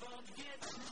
بات یہ